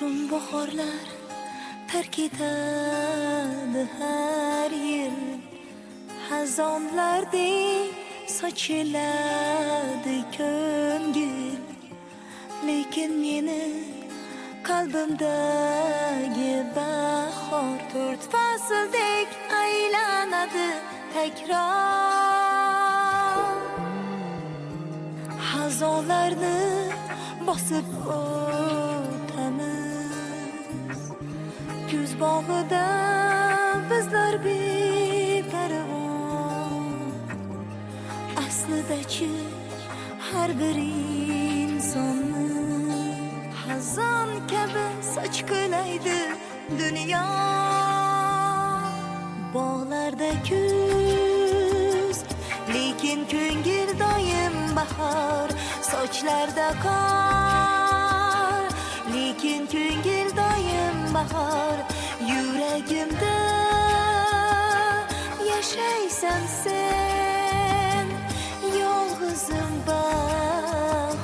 bahorlar tark etadi har yil xazonlardek sochiladi ko'ngil lekin meni qalbimdagi bahor to'rt fasldek aylanadi takror xazonlarni bosib o'tamiz kuz bog'ida bizlar beparvo aslidachi har bir insonni xazon kabi sochqilaydi dunyo bog'larda kuz lekin ko'ngil doim bahor sochlarda qor lekin ko'ngil doim bahor yuragimda. Yashaysan sen yolg'izim bahor.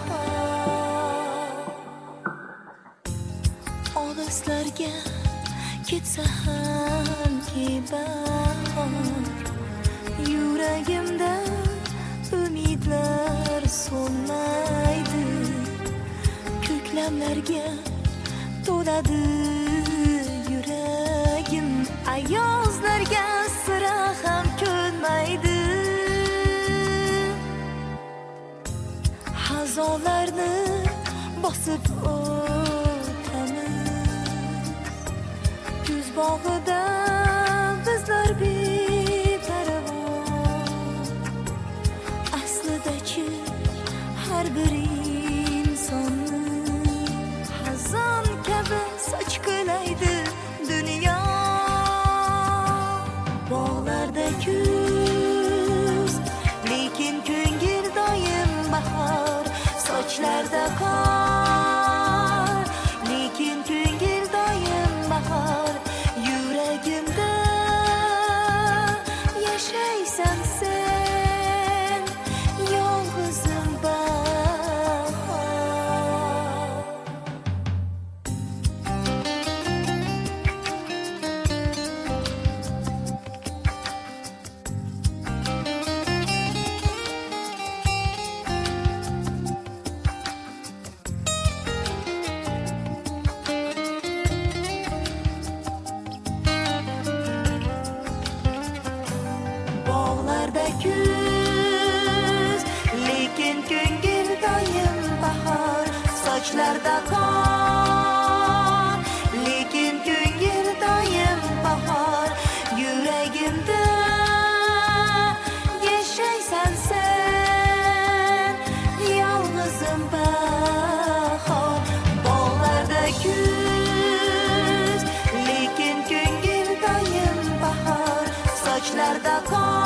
Olislarga ketsa hamki bahor. Yuragimda umidlar so'nmaydi ko'klamlarga to'ladi. Ayozlarga sira ham ko'nmaydi. Hazolarni bosib o'tamiz. Kuz bog'ida sochlarda qor sochlarda qor lekin ko'ngil doim bahor yuragimda yashaysan sen yolg'izim bahor bog'larda kuz lekin ko'ngil doim bahor sochlarda qor